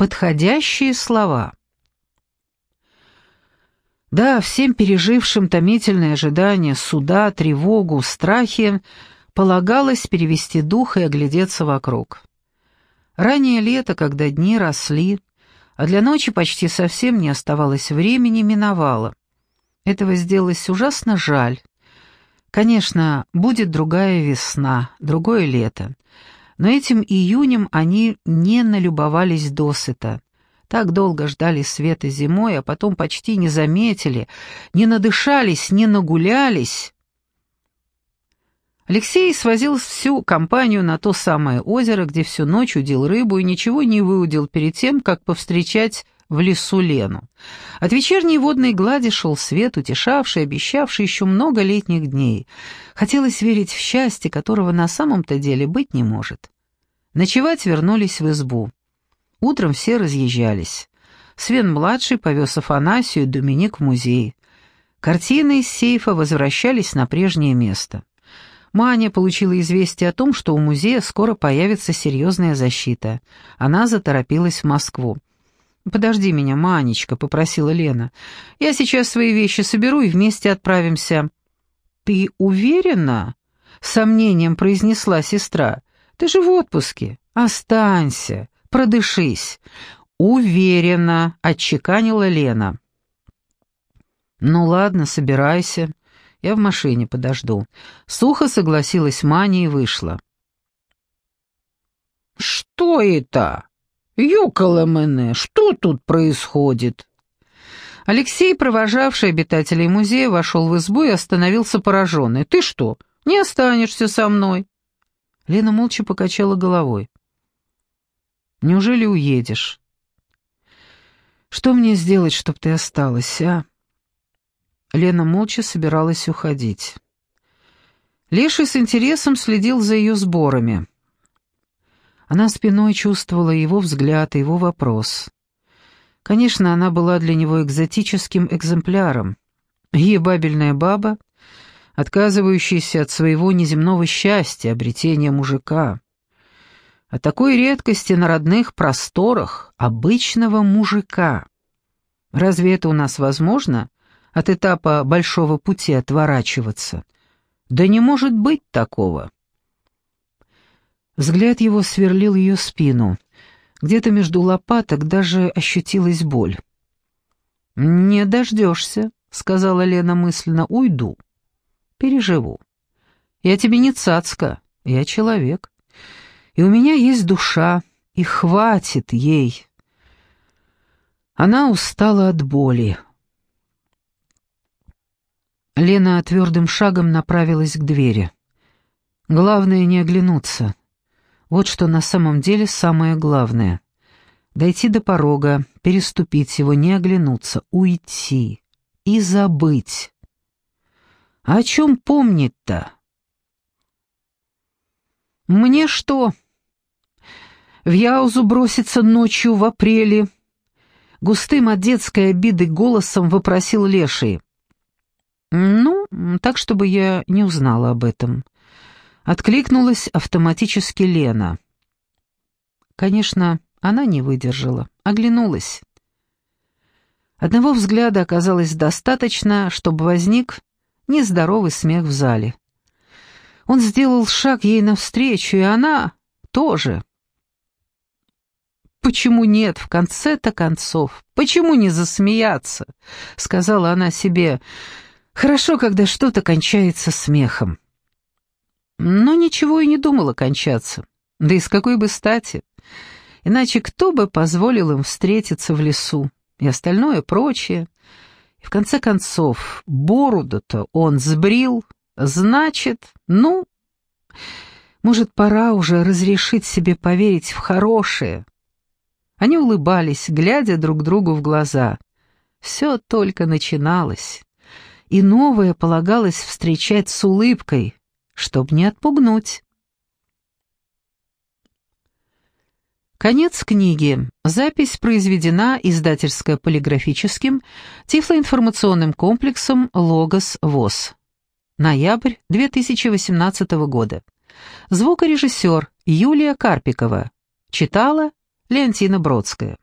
Подходящие слова. Да, всем пережившим томительное ожидание суда, тревогу, страхи полагалось перевести дух и оглядеться вокруг. Раннее лето, когда дни росли, а для ночи почти совсем не оставалось времени, миновало. Этого сделалось ужасно жаль. Конечно, будет другая весна, другое лето. Но этим июнем они не налюбовались досыта. Так долго ждали света зимой, а потом почти не заметили, не надышались, не нагулялись. Алексей свозил всю компанию на то самое озеро, где всю ночь удил рыбу и ничего не выудил перед тем, как повстречать в лесу Лену. От вечерней водной глади шел свет, утешавший, обещавший еще много летних дней. Хотелось верить в счастье, которого на самом-то деле быть не может. Ночевать вернулись в избу. Утром все разъезжались. Свен-младший повез Афанасию и Доминик в музей. Картины из сейфа возвращались на прежнее место. Маня получила известие о том, что у музея скоро появится серьезная защита. Она заторопилась в Москву. «Подожди меня, Манечка», — попросила Лена. «Я сейчас свои вещи соберу и вместе отправимся». «Ты уверена?» — сомнением произнесла сестра. «Ты же в отпуске. Останься. Продышись». «Уверена», — отчеканила Лена. «Ну ладно, собирайся. Я в машине подожду». Сухо согласилась Маня и вышла. «Что это? Юкало мене, что тут происходит?» Алексей, провожавший обитателей музея, вошел в избу и остановился пораженный. «Ты что, не останешься со мной?» Лена молча покачала головой. Неужели уедешь? Что мне сделать, чтоб ты осталась, а? Лена молча собиралась уходить. Леший с интересом следил за ее сборами. Она спиной чувствовала его взгляд и его вопрос. Конечно, она была для него экзотическим экземпляром. Ебабельная баба, отказывающаяся от своего неземного счастья, обретения мужика. О такой редкости на родных просторах обычного мужика. Разве это у нас возможно, от этапа большого пути отворачиваться? Да не может быть такого. Взгляд его сверлил ее спину. Где-то между лопаток даже ощутилась боль. «Не дождешься», — сказала Лена мысленно, — «уйду. Переживу. Я тебе не цацка, я человек. И у меня есть душа, и хватит ей. Она устала от боли. Лена твердым шагом направилась к двери. Главное не оглянуться. Вот что на самом деле самое главное. Дойти до порога, переступить его, не оглянуться, уйти и забыть. А о чем помнить-то? Мне что, в Яузу броситься ночью в апреле?» Густым от детской обиды голосом вопросил Леший. «Ну, так, чтобы я не узнала об этом». Откликнулась автоматически Лена. Конечно, она не выдержала, оглянулась. Одного взгляда оказалось достаточно, чтобы возник нездоровый смех в зале. Он сделал шаг ей навстречу, и она тоже. «Почему нет, в конце-то концов? Почему не засмеяться?» — сказала она себе. «Хорошо, когда что-то кончается смехом». Но ничего и не думала кончаться. Да и с какой бы стати? Иначе кто бы позволил им встретиться в лесу? И остальное прочее. И в конце концов, бороду-то он сбрил, значит, ну... Может, пора уже разрешить себе поверить в хорошее, они улыбались, глядя друг другу в глаза. Все только начиналось. И новое полагалось встречать с улыбкой, чтоб не отпугнуть. Конец книги. Запись произведена издательско-полиграфическим тифлоинформационным комплексом «Логос ВОЗ». Ноябрь 2018 года. Звукорежиссер Юлия Карпикова. Читала Леонтина Бродская.